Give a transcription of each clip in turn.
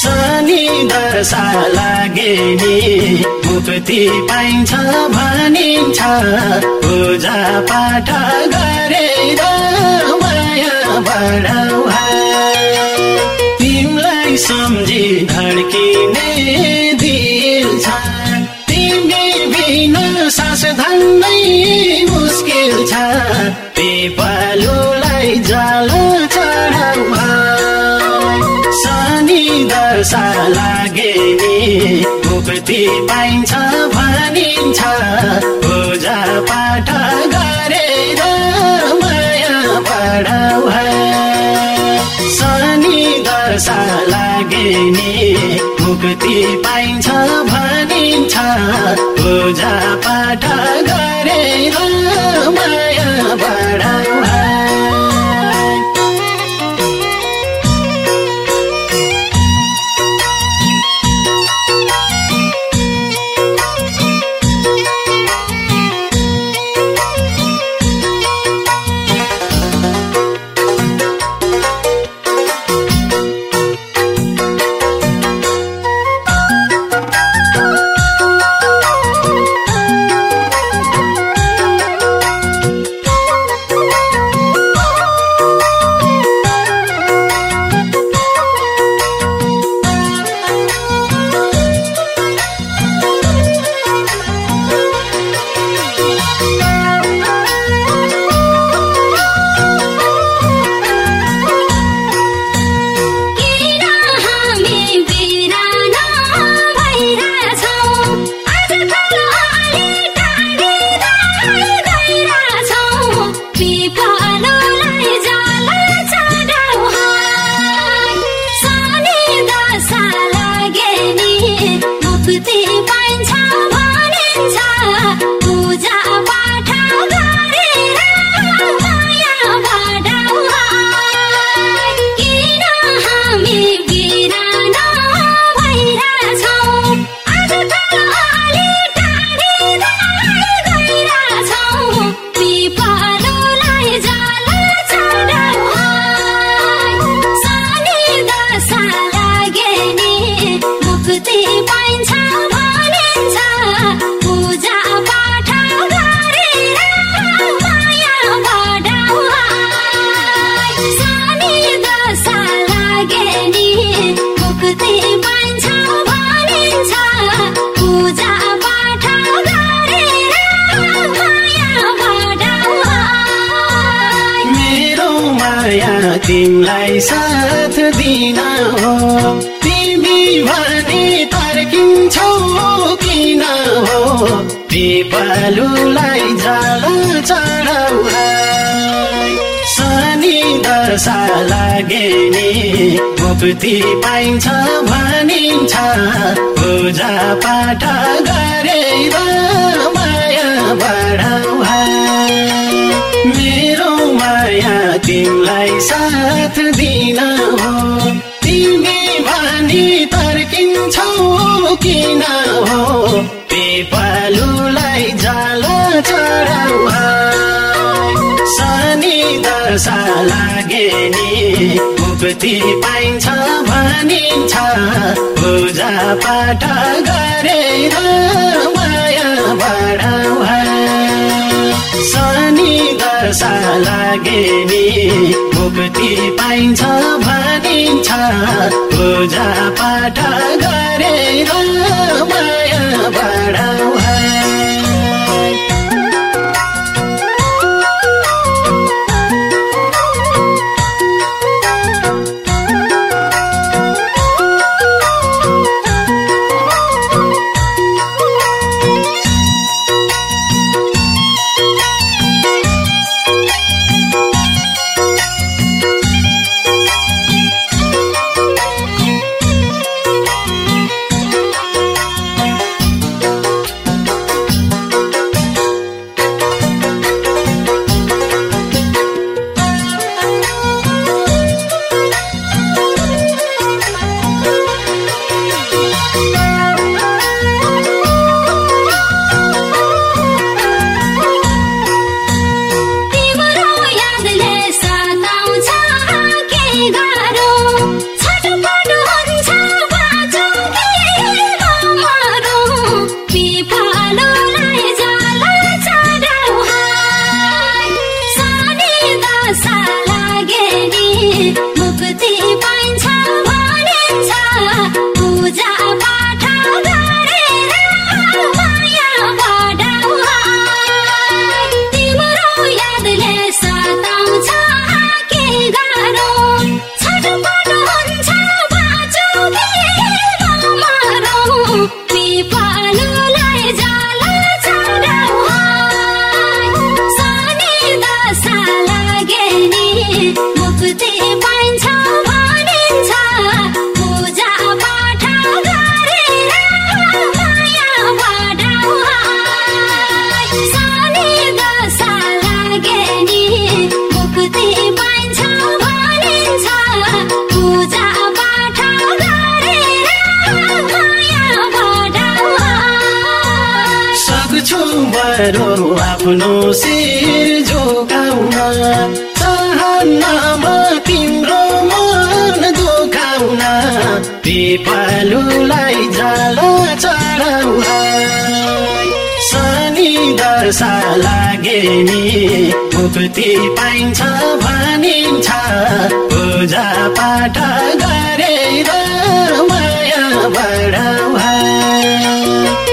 शनि दशा लागे नि मुक्ति पाइन्छ भनिन्छ पूजा पाठ गरेर माया बढाउ तिमीलाई सम्झी धड्किने लागे नि। मुक्ति पाइन्छ भनिन्छ। पूजा पाठ गरेर माया बढाउ शनि दशा लागे नि। मुक्ति पाइन्छ भनिन्छ। पूजा पाठ गरेर माया बढाउ माया तिमीलाई साथ दिन हो। तिमी भने तर्किन्छौ किन हो। पिपलुलाई जल चढाउ शनि दशा लागे नि मुक्ति पाइन्छ भनिन्छ। पूजा पाठ गरेर माया बढाउ तिमीलाई साथ दिन हो। तिमी भनी तर्किन्छौ किन हो। पेपालुलाई जल चढाउ शनि दशा लागे नि मुक्ति पाइन्छ भनिन्छ। पूजा पाठ गरेर माया बढाउ शनि दशा लागे नि पाइन्छ भनिन्छ। पूजा पाठ गरेर बरु आफ्नो शिर झुकाउन। चाहन्नमा तिम्रो मन दुखाउन पिपालुलाई जल चढाउन। शनि दशा लागे नि मुक्ति पाइन्छ भनिन्छ। पूजा पाठ गरेर माया बढाउ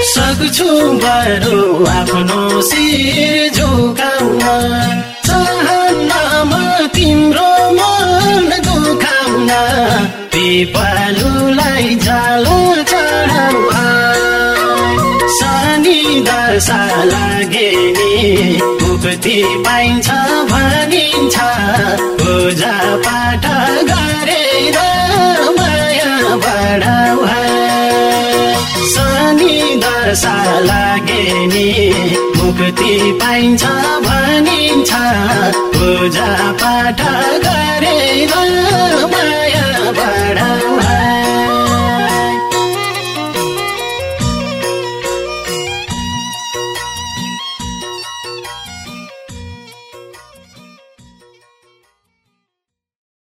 सक्छु बरु आफ्नो शिर झुकाउन चाहन्नमा तिम्रो मन दुखाउन। पिपालुलाई जल चढाउ शनि दशा लागे नि मुक्ति पाइन्छ भनिन्छ। पूजा पाठ गरेर लागे नि मुक्ति पाइन्छ भनिन्छ पूजा पाठ गरेर